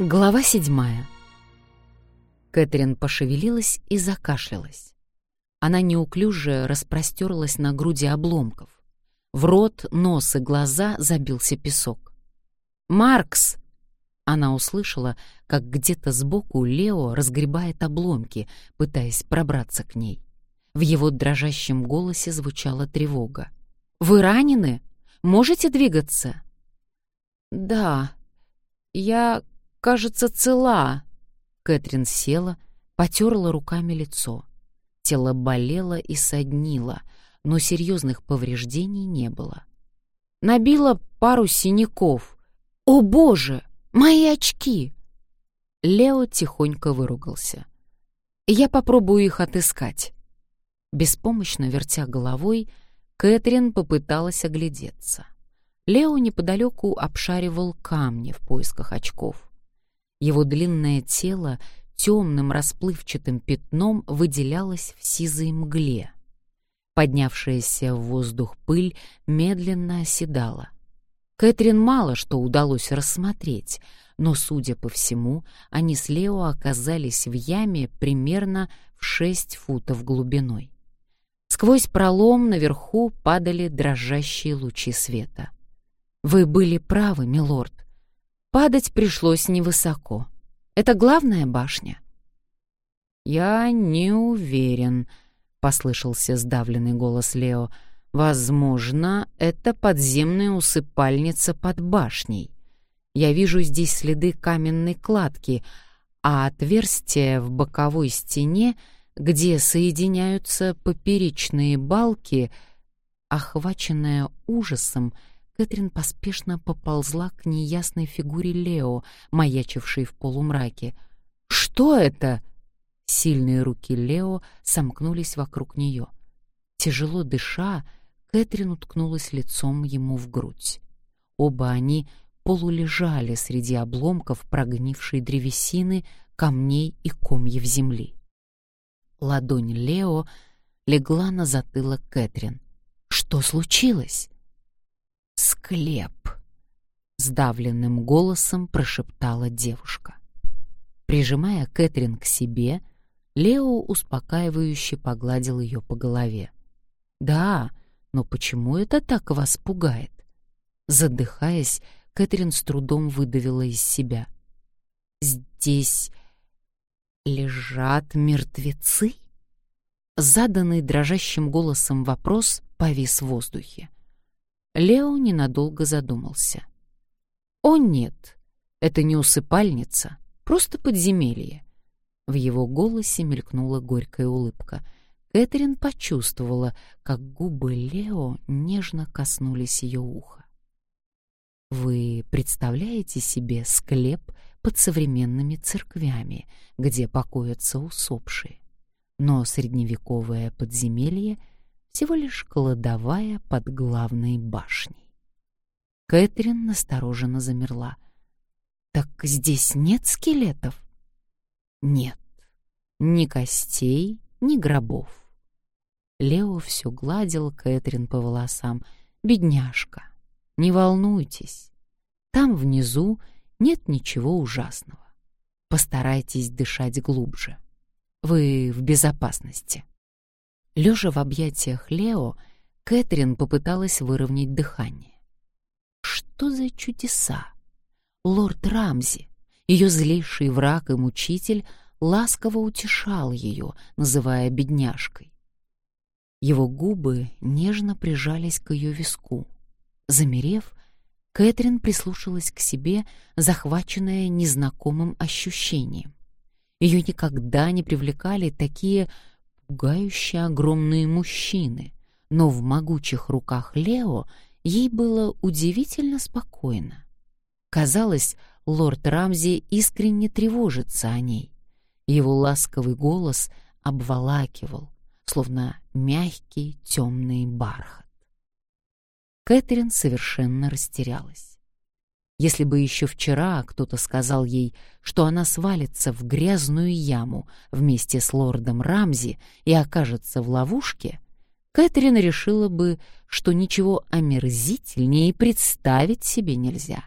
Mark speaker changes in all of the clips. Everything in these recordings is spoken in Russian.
Speaker 1: Глава седьмая. Кэтрин пошевелилась и закашлялась. Она неуклюже распростерлась на груди обломков. В рот, нос и глаза забился песок. «Маркс!» Она услышала, как где-то сбоку Лео разгребает обломки, пытаясь пробраться к ней. В его дрожащем голосе звучала тревога. «Вы ранены? Можете двигаться?» «Да, я кажется, цела». Кэтрин села, потерла руками лицо. Тело болело и соднило, но серьезных повреждений не было. Набила пару синяков. «О, боже! Мои очки!» Лео тихонько выругался. «Я попробую их отыскать». Беспомощно вертя головой, Кэтрин попыталась оглядеться. Лео неподалеку обшаривал камни в поисках очков. Его длинное тело темным расплывчатым пятном выделялось в сизой мгле. Поднявшаяся в воздух пыль медленно оседала. Кэтрин мало что удалось рассмотреть, но, судя по всему, они с Лео оказались в яме примерно в шесть футов глубиной. Сквозь пролом наверху падали дрожащие лучи света. «Вы были правы, милорд. Падать пришлось невысоко. Это главная башня. «Я не уверен», — послышался сдавленный голос Лео. «Возможно, это подземная усыпальница под башней. Я вижу здесь следы каменной кладки, а отверстие в боковой стене, где соединяются поперечные балки, охваченное ужасом, — Кэтрин поспешно поползла к неясной фигуре Лео, маячившей в полумраке. «Что это?» Сильные руки Лео сомкнулись вокруг нее. Тяжело дыша, Кэтрин уткнулась лицом ему в грудь. Оба они полулежали среди обломков прогнившей древесины, камней и комьев земли. Ладонь Лео легла на затылок Кэтрин. «Что случилось?» Склеп!» — сдавленным голосом прошептала девушка. Прижимая Кэтрин к себе, Лео успокаивающе погладил ее по голове. «Да, но почему это так вас пугает?» Задыхаясь, Кэтрин с трудом выдавила из себя. «Здесь лежат мертвецы?» Заданный дрожащим голосом вопрос повис в воздухе. Лео ненадолго задумался. «О нет, это не усыпальница, просто подземелье». В его голосе мелькнула горькая улыбка. Кэтрин почувствовала, как губы Лео нежно коснулись ее уха. «Вы представляете себе склеп под современными церквями, где покоятся усопшие? Но средневековое подземелье — всего лишь кладовая под главной башней. Кэтрин настороженно замерла. «Так здесь нет скелетов?» «Нет, ни костей, ни гробов». Лео все гладил Кэтрин по волосам. «Бедняжка, не волнуйтесь. Там внизу нет ничего ужасного. Постарайтесь дышать глубже. Вы в безопасности». Лежа в объятиях Лео, Кэтрин попыталась выровнять дыхание. Что за чудеса? Лорд Рамзи, ее злейший враг и мучитель, ласково утешал ее, называя бедняжкой. Его губы нежно прижались к ее виску. Замерев, Кэтрин прислушалась к себе, захваченная незнакомым ощущением. Ее никогда не привлекали такие пугающе огромные мужчины, но в могучих руках Лео ей было удивительно спокойно. Казалось, лорд Рамзи искренне тревожится о ней. Его ласковый голос обволакивал, словно мягкий темный бархат. Кэтрин совершенно растерялась. Если бы еще вчера кто-то сказал ей, что она свалится в грязную яму вместе с лордом Рамзи и окажется в ловушке, Кэтрин решила бы, что ничего омерзительнее представить себе нельзя.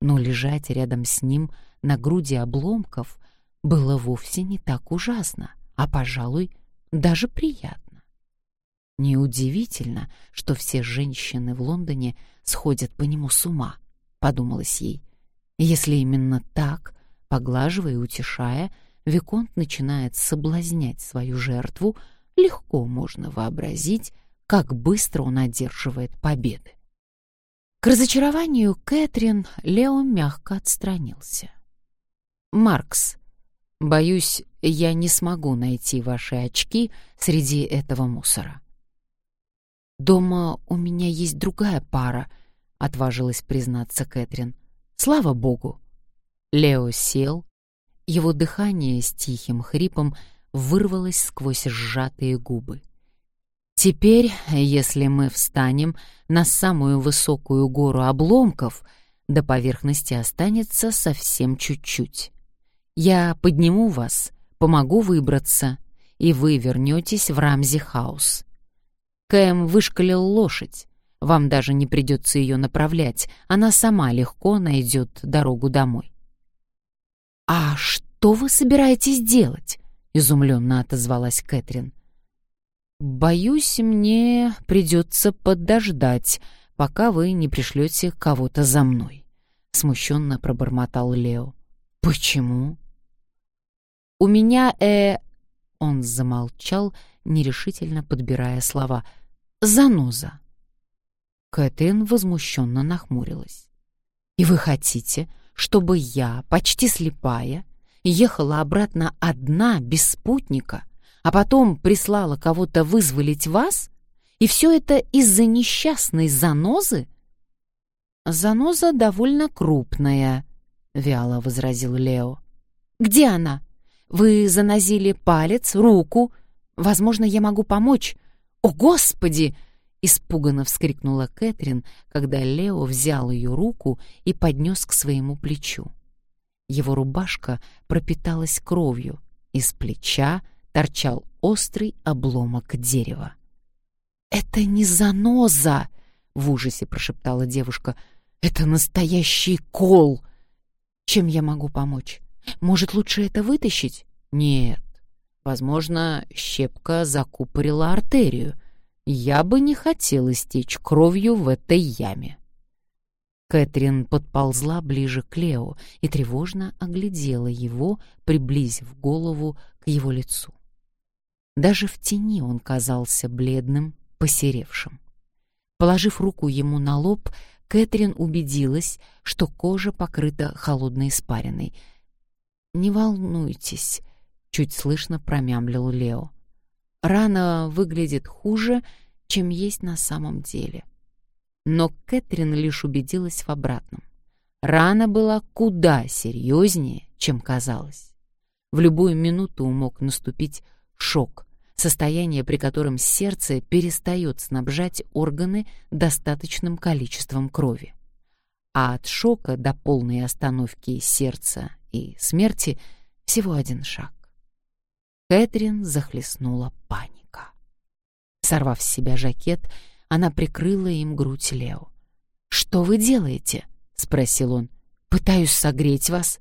Speaker 1: Но лежать рядом с ним на груди обломков было вовсе не так ужасно, а, пожалуй, даже приятно. Неудивительно, что все женщины в Лондоне сходят по нему с ума, подумалось ей. Если именно так, поглаживая и утешая, Виконт начинает соблазнять свою жертву, легко можно вообразить, как быстро он одерживает победы. К разочарованию Кэтрин Лео мягко отстранился. «Маркс, боюсь, я не смогу найти ваши очки среди этого мусора». «Дома у меня есть другая пара», — отважилась признаться Кэтрин. «Слава богу!» Лео сел, его дыхание с тихим хрипом вырвалось сквозь сжатые губы. Теперь, если мы встанем на самую высокую гору обломков, до поверхности останется совсем чуть-чуть. Я подниму вас, помогу выбраться, и вы вернетесь в Рамзи-хаус. Кэм вышкалил лошадь. Вам даже не придется ее направлять, она сама легко найдет дорогу домой. «А что вы собираетесь делать?» — изумленно отозвалась Кэтрин. «Боюсь, мне придется подождать, пока вы не пришлете кого-то за мной», — смущенно пробормотал Лео. «Почему?» «У меня, э...» Он замолчал, нерешительно подбирая слова. «Заноза». Кэтрин возмущенно нахмурилась. «И вы хотите, чтобы я, почти слепая, ехала обратно одна, без спутника, а потом прислала кого-то вызволить вас? И все это из-за несчастной занозы? Заноза довольно крупная, вяло возразил Лео. Где она? Вы занозили палец, руку. Возможно, я могу помочь. О, господи! Испуганно вскрикнула Кэтрин, когда Лео взял ее руку и поднес к своему плечу. Его рубашка пропиталась кровью, из плеча торчал острый обломок дерева. «Это не заноза!» — в ужасе прошептала девушка. «Это настоящий кол! Чем я могу помочь? Может, лучше это вытащить?» «Нет. Возможно, щепка закупорила артерию. Я бы не хотел истечь кровью в этой яме». Кэтрин подползла ближе к Лео и тревожно оглядела его, приблизив голову к его лицу. Даже в тени он казался бледным, посеревшим. Положив руку ему на лоб, Кэтрин убедилась, что кожа покрыта холодной испариной. «Не волнуйтесь», — чуть слышно промямлил Лео. «Рана выглядит хуже, чем есть на самом деле». Но Кэтрин лишь убедилась в обратном. Рана была куда серьезнее, чем казалось. В любую минуту мог наступить шок, состояние, при котором сердце перестает снабжать органы достаточным количеством крови. А от шока до полной остановки сердца и смерти всего один шаг. Кэтрин захлестнула паника. Сорвав с себя жакет, она прикрыла им грудь Лео. «Что вы делаете?» — спросил он. «Пытаюсь согреть вас».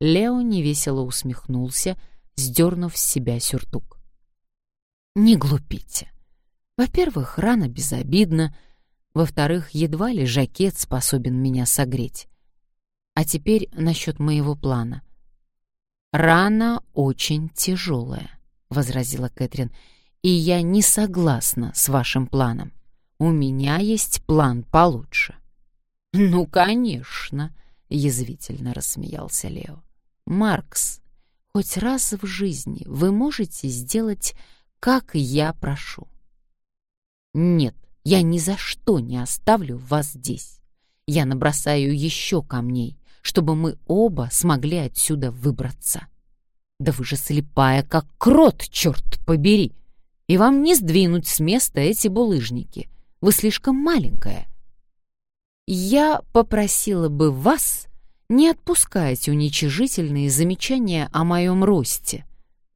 Speaker 1: Лео невесело усмехнулся, сдернув с себя сюртук. Не глупите. Во-первых, рана безобидна. Во-вторых, едва ли жакет способен меня согреть. А теперь насчет моего плана. «Рана очень тяжелая», — возразила Кэтрин, — «и я не согласна с вашим планом. У меня есть план получше». «Ну, конечно», — язвительно рассмеялся Лео. «Маркс, хоть раз в жизни вы можете сделать как я прошу. Нет, я ни за что не оставлю вас здесь. Я набросаю еще камней, чтобы мы оба смогли отсюда выбраться. Да вы же слепая, как крот, черт побери! И вам не сдвинуть с места эти булыжники. Вы слишком маленькая. Я попросила бы вас не отпускать уничижительные замечания о моем росте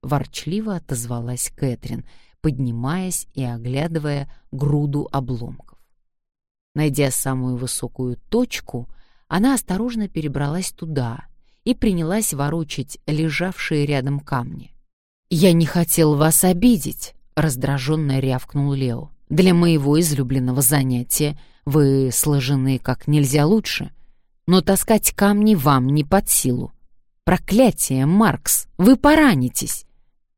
Speaker 1: ворчливо отозвалась Кэтрин, поднимаясь и оглядывая груду обломков. Найдя самую высокую точку, она осторожно перебралась туда и принялась ворочать лежавшие рядом камни. «Я не хотел вас обидеть», — раздраженно рявкнул Лео. «Для моего излюбленного занятия вы сложены как нельзя лучше, но таскать камни вам не под силу. Проклятие, Маркс, вы поранитесь!»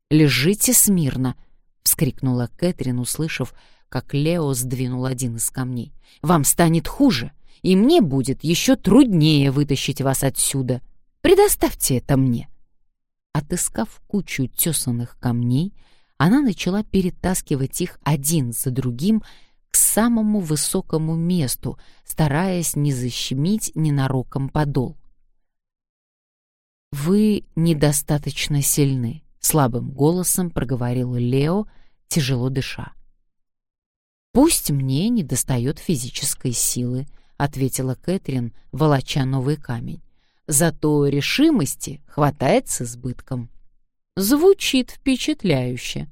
Speaker 1: «Лежите смирно!» — вскрикнула Кэтрин, услышав, как Лео сдвинул один из камней. «Вам станет хуже, и мне будет еще труднее вытащить вас отсюда. Предоставьте это мне!» Отыскав кучу тесанных камней, она начала перетаскивать их один за другим к самому высокому месту, стараясь не защемить ненароком подол. «Вы недостаточно сильны», — слабым голосом проговорил Лео, тяжело дыша. «Пусть мне недостает физической силы», — ответила Кэтрин, волоча новый камень. «Зато решимости хватает с избытком». Звучит впечатляюще.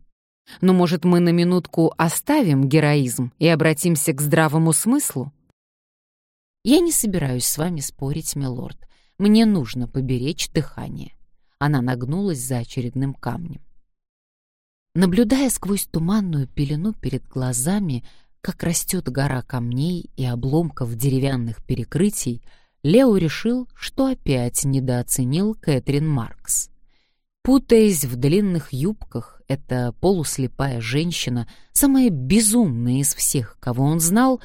Speaker 1: Но, может, мы на минутку оставим героизм и обратимся к здравому смыслу? Я не собираюсь с вами спорить, милорд. Мне нужно поберечь дыхание. Она нагнулась за очередным камнем. Наблюдая сквозь туманную пелену перед глазами, как растет гора камней и обломков деревянных перекрытий, Лео решил, что опять недооценил Кэтрин Маркс. Путаясь в длинных юбках, эта полуслепая женщина, самая безумная из всех, кого он знал,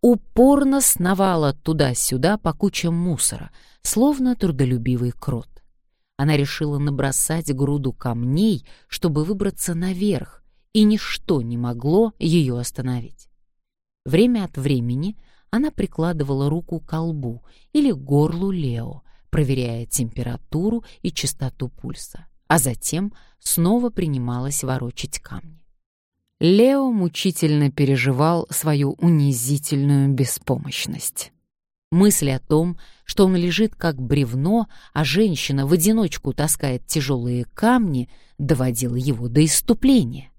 Speaker 1: упорно сновала туда-сюда по кучам мусора — словно трудолюбивый крот. Она решила набросать груду камней, чтобы выбраться наверх, и ничто не могло ее остановить. Время от времени она прикладывала руку к колбу или горлу Лео, проверяя температуру и частоту пульса, а затем снова принималась ворочать камни. Лео мучительно переживал свою унизительную беспомощность. Мысль о том, что он лежит как бревно, а женщина в одиночку таскает тяжелые камни, доводила его до иступления.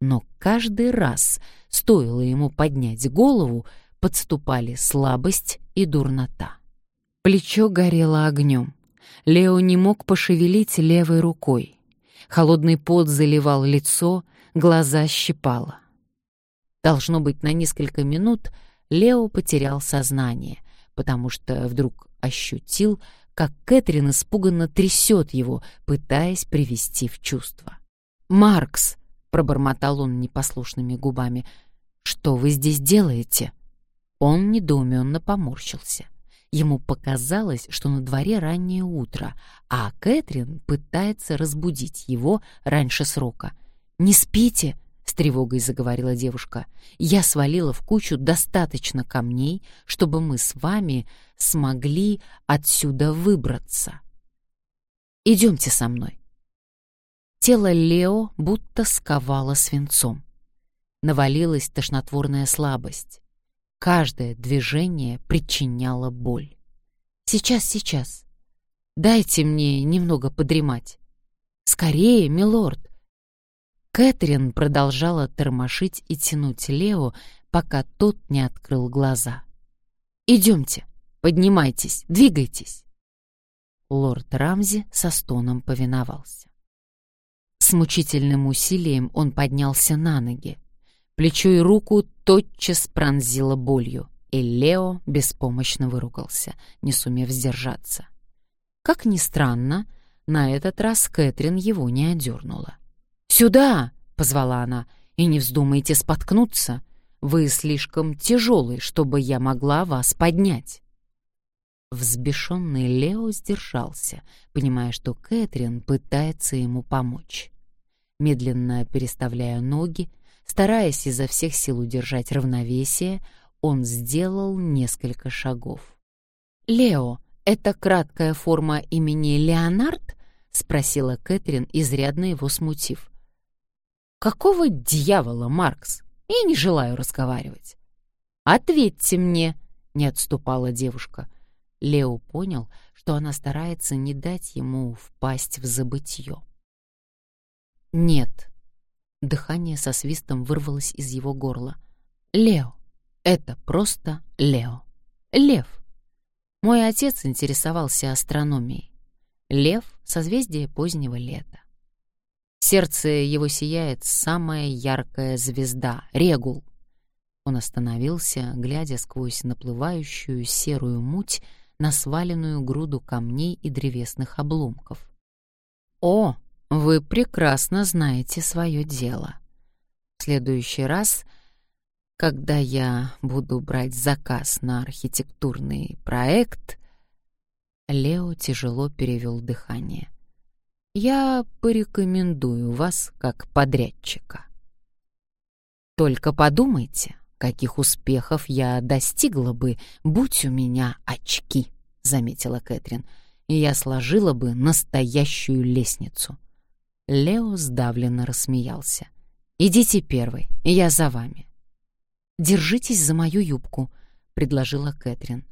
Speaker 1: Но каждый раз, стоило ему поднять голову, подступали слабость и дурнота. Плечо горело огнем. Лео не мог пошевелить левой рукой. Холодный пот заливал лицо, глаза щипало. Должно быть, на несколько минут Лео потерял сознание — потому что вдруг ощутил, как Кэтрин испуганно трясет его, пытаясь привести в чувство. «Маркс!» — пробормотал он непослушными губами. «Что вы здесь делаете?» Он недоуменно поморщился. Ему показалось, что на дворе раннее утро, а Кэтрин пытается разбудить его раньше срока. «Не спите!» с тревогой заговорила девушка. Я свалила в кучу достаточно камней, чтобы мы с вами смогли отсюда выбраться. Идемте со мной. Тело Лео будто сковало свинцом. Навалилась тошнотворная слабость. Каждое движение причиняло боль. Сейчас, сейчас. Дайте мне немного подремать. Скорее, милорд. Кэтрин продолжала тормошить и тянуть Лео, пока тот не открыл глаза. «Идемте, поднимайтесь, двигайтесь!» Лорд Рамзи со стоном повиновался. С мучительным усилием он поднялся на ноги. Плечо и руку тотчас пронзило болью, и Лео беспомощно выругался, не сумев сдержаться. Как ни странно, на этот раз Кэтрин его не одернула. «Сюда!» — позвала она. «И не вздумайте споткнуться. Вы слишком тяжелый, чтобы я могла вас поднять». Взбешенный Лео сдержался, понимая, что Кэтрин пытается ему помочь. Медленно переставляя ноги, стараясь изо всех сил удержать равновесие, он сделал несколько шагов. «Лео — это краткая форма имени Леонард?» — спросила Кэтрин, изрядно его смутив. Какого дьявола, Маркс? Я не желаю разговаривать. Ответьте мне, не отступала девушка. Лео понял, что она старается не дать ему впасть в забытье. Нет. Дыхание со свистом вырвалось из его горла. Лео. Это просто Лео. Лев. Мой отец интересовался астрономией. Лев — созвездие позднего лета. В сердце его сияет самая яркая звезда — Регул. Он остановился, глядя сквозь наплывающую серую муть на сваленную груду камней и древесных обломков. «О, вы прекрасно знаете свое дело. В следующий раз, когда я буду брать заказ на архитектурный проект...» Лео тяжело перевел дыхание. «Я порекомендую вас как подрядчика. Только подумайте, каких успехов я достигла бы, будь у меня очки», — заметила Кэтрин, «и я сложила бы настоящую лестницу». Лео сдавленно рассмеялся. «Идите первый, я за вами». «Держитесь за мою юбку», — предложила Кэтрин.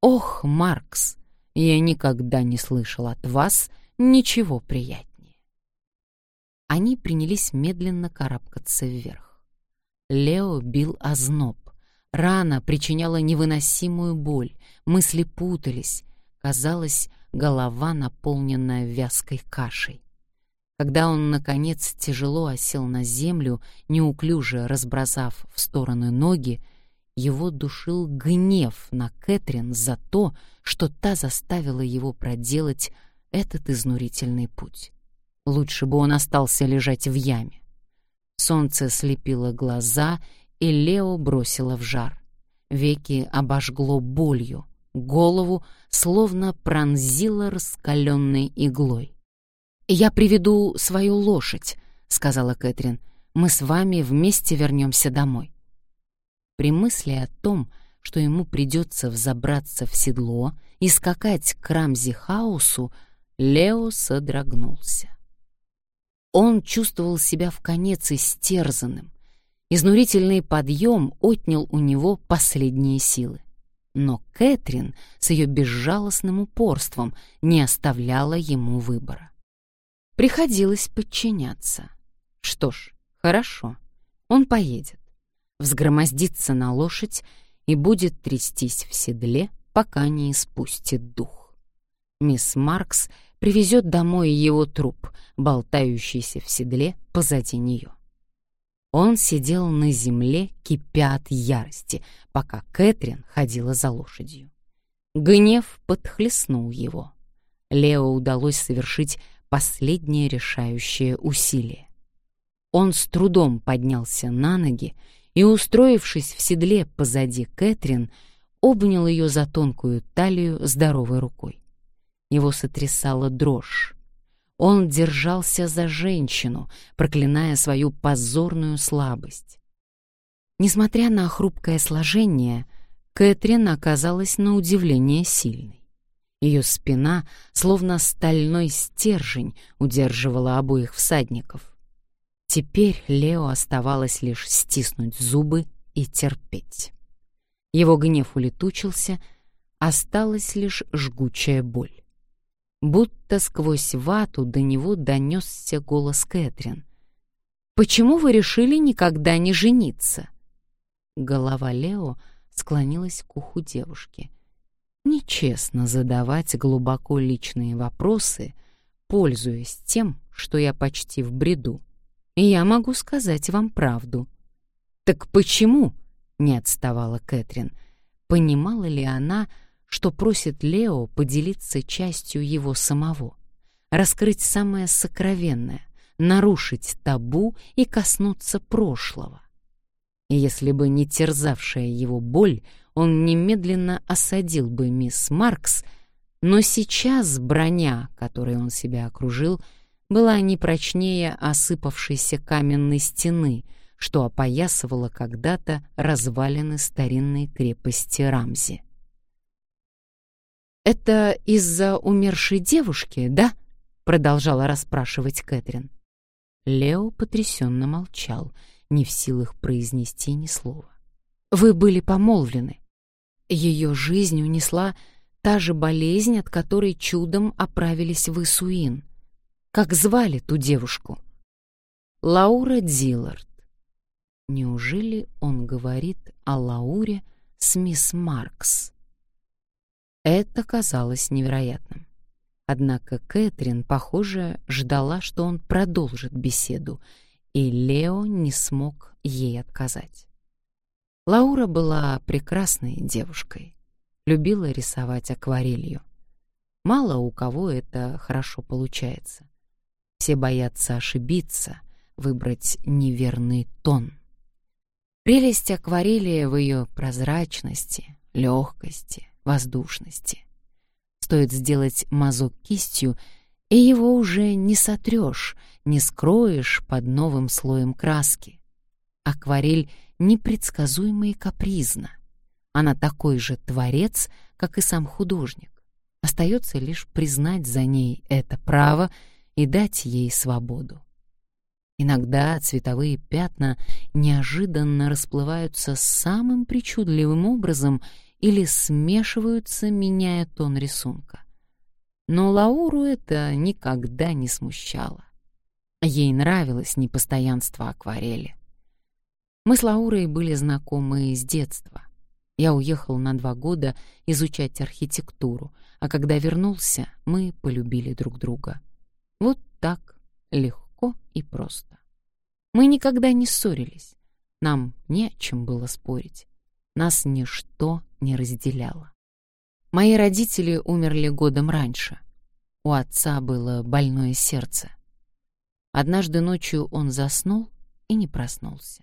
Speaker 1: «Ох, Маркс, я никогда не слышал от вас ничего приятнее». Они принялись медленно карабкаться вверх. Лео бил озноб. Рана причиняла невыносимую боль, мысли путались. Казалось, голова наполнена вязкой кашей. Когда он, наконец, тяжело осел на землю, неуклюже разбросав в стороны ноги, его душил гнев на Кэтрин за то, что та заставила его проделать этот изнурительный путь. Лучше бы он остался лежать в яме. Солнце слепило глаза, и Лео бросило в жар. Веки обожгло болью, голову словно пронзило раскаленной иглой. «Я приведу свою лошадь», — сказала Кэтрин. «Мы с вами вместе вернемся домой». При мысли о том, что ему придется взобраться в седло и скакать к Рамзи Хаусу, Лео содрогнулся. Он чувствовал себя в конец истерзанным. Изнурительный подъем отнял у него последние силы. Но Кэтрин с ее безжалостным упорством не оставляла ему выбора. Приходилось подчиняться. Что ж, хорошо, он поедет, взгромоздится на лошадь и будет трястись в седле, пока не испустит дух. Мисс Маркс привезет домой его труп, болтающийся в седле позади нее. Он сидел на земле, кипя от ярости, пока Кэтрин ходила за лошадью. Гнев подхлестнул его. Лео удалось совершить последнее решающее усилие. Он с трудом поднялся на ноги и, устроившись в седле позади Кэтрин, обнял ее за тонкую талию здоровой рукой. Его сотрясала дрожь. Он держался за женщину, проклиная свою позорную слабость. Несмотря на хрупкое сложение, Кэтрин оказалась на удивление сильной. Ее спина, словно стальной стержень, удерживала обоих всадников. Теперь Лео оставалось лишь стиснуть зубы и терпеть. Его гнев улетучился, осталась лишь жгучая боль. Будто сквозь вату до него донесся голос Кэтрин. «Почему вы решили никогда не жениться?» Голова Лео склонилась к уху девушки — Нечестно задавать глубоко личные вопросы, пользуясь тем, что я почти в бреду. Я могу сказать вам правду. Так почему? не отставала Кэтрин. Понимала ли она, что просит Лео поделиться частью его самого, раскрыть самое сокровенное, нарушить табу и коснуться прошлого? Если бы не терзавшая его боль, он немедленно осадил бы мисс Маркс, но сейчас броня, которой он себя окружил, была не прочнее осыпавшейся каменной стены, что опоясывала когда-то развалины старинной крепости Рамзи. «Это из-за умершей девушки, да?» — продолжала расспрашивать Кэтрин. Лео потрясенно молчал, не в силах произнести ни слова. «Вы были помолвлены. Ее жизнь унесла та же болезнь, от которой чудом оправились в Исуин. Как звали ту девушку? Лаура Диллард. Неужели он говорит о Лауре с мисс Маркс? Это казалось невероятным. Однако Кэтрин, похоже, ждала, что он продолжит беседу, и Лео не смог ей отказать. Лаура была прекрасной девушкой, любила рисовать акварелью. Мало у кого это хорошо получается. Все боятся ошибиться, выбрать неверный тон. Прелесть акварели в ее прозрачности, легкости, воздушности. Стоит сделать мазок кистью, и его уже не сотрешь, не скроешь под новым слоем краски. Акварель непредсказуема и капризна. Она такой же творец, как и сам художник. Остается лишь признать за ней это право и дать ей свободу. Иногда цветовые пятна неожиданно расплываются самым причудливым образом или смешиваются, меняя тон рисунка. Но Лауру это никогда не смущало. Ей нравилось непостоянство акварели. Мы с Лаурой были знакомы с детства. Я уехал на два года изучать архитектуру, а когда вернулся, мы полюбили друг друга. Вот так, легко и просто. Мы никогда не ссорились. Нам не о чем было спорить. Нас ничто не разделяло. Мои родители умерли годом раньше. У отца было больное сердце. Однажды ночью он заснул и не проснулся.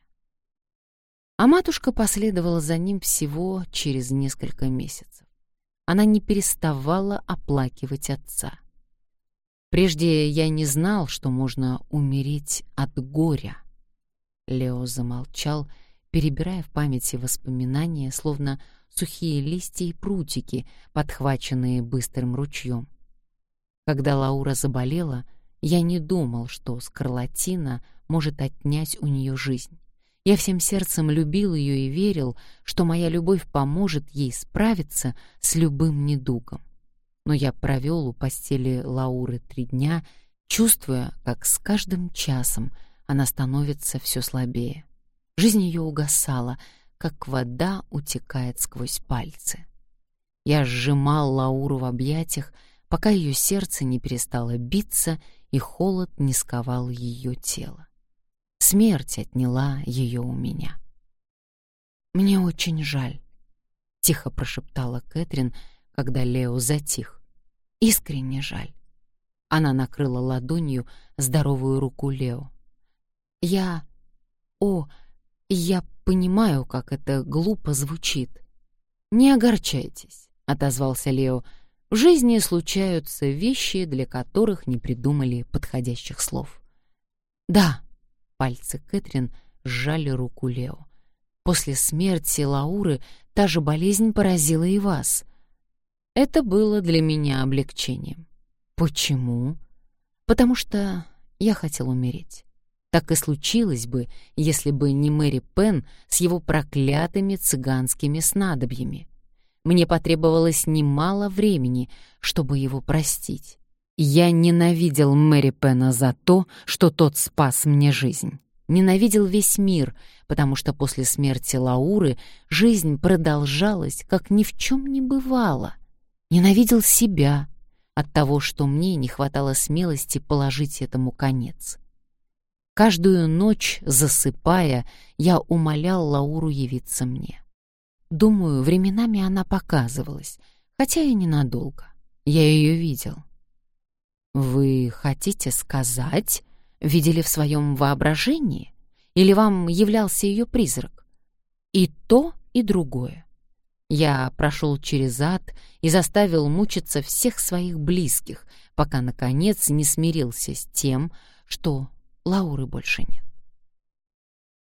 Speaker 1: А матушка последовала за ним всего через несколько месяцев. Она не переставала оплакивать отца. Прежде я не знал, что можно умереть от горя. Лео замолчал перебирая в памяти воспоминания, словно сухие листья и прутики, подхваченные быстрым ручьем. Когда Лаура заболела, я не думал, что скарлатина может отнять у нее жизнь. Я всем сердцем любил ее и верил, что моя любовь поможет ей справиться с любым недугом. Но я провел у постели Лауры три дня, чувствуя, как с каждым часом она становится все слабее. Жизнь ее угасала, как вода утекает сквозь пальцы. Я сжимал Лауру в объятиях, пока ее сердце не перестало биться и холод не сковал ее тело. Смерть отняла ее у меня. «Мне очень жаль», — тихо прошептала Кэтрин, когда Лео затих. «Искренне жаль». Она накрыла ладонью здоровую руку Лео. «Я... О, я понимаю, как это глупо звучит. Не огорчайтесь, отозвался Лео. В жизни случаются вещи, для которых не придумали подходящих слов. Да, пальцы Кэтрин сжали руку Лео. После смерти Лауры та же болезнь поразила и вас. Это было для меня облегчением. Почему? Потому что я хотел умереть. Так и случилось бы, если бы не Мэри Пен с его проклятыми цыганскими снадобьями. Мне потребовалось немало времени, чтобы его простить. Я ненавидел Мэри Пена за то, что тот спас мне жизнь. Ненавидел весь мир, потому что после смерти Лауры жизнь продолжалась, как ни в чем не бывало. Ненавидел себя от того, что мне не хватало смелости положить этому конец. Каждую ночь, засыпая, я умолял Лауру явиться мне. Думаю, временами она показывалась, хотя и ненадолго. Я ее видел. Вы хотите сказать, видели в своем воображении? Или вам являлся ее призрак? И то, и другое. Я прошел через ад и заставил мучиться всех своих близких, пока, наконец, не смирился с тем, что Лауры больше нет.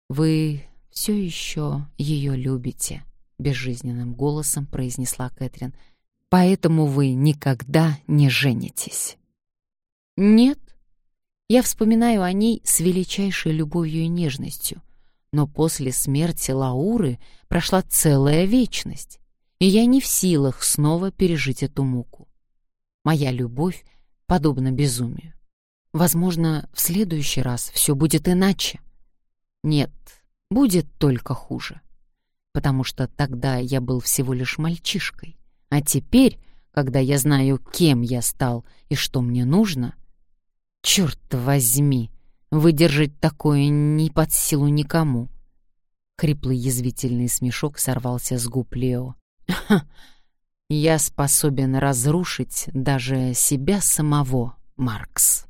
Speaker 1: «Вы все еще ее любите», — безжизненным голосом произнесла Кэтрин. «Поэтому вы никогда не женитесь». «Нет. Я вспоминаю о ней с величайшей любовью и нежностью. Но после смерти Лауры прошла целая вечность, и я не в силах снова пережить эту муку. Моя любовь подобна безумию. Возможно, в следующий раз все будет иначе. Нет, будет только хуже. Потому что тогда я был всего лишь мальчишкой. А теперь, когда я знаю, кем я стал и что мне нужно? Черт возьми, выдержать такое не под силу никому. Хриплый язвительный смешок сорвался с губ Лео. Я способен разрушить даже себя самого, Маркс.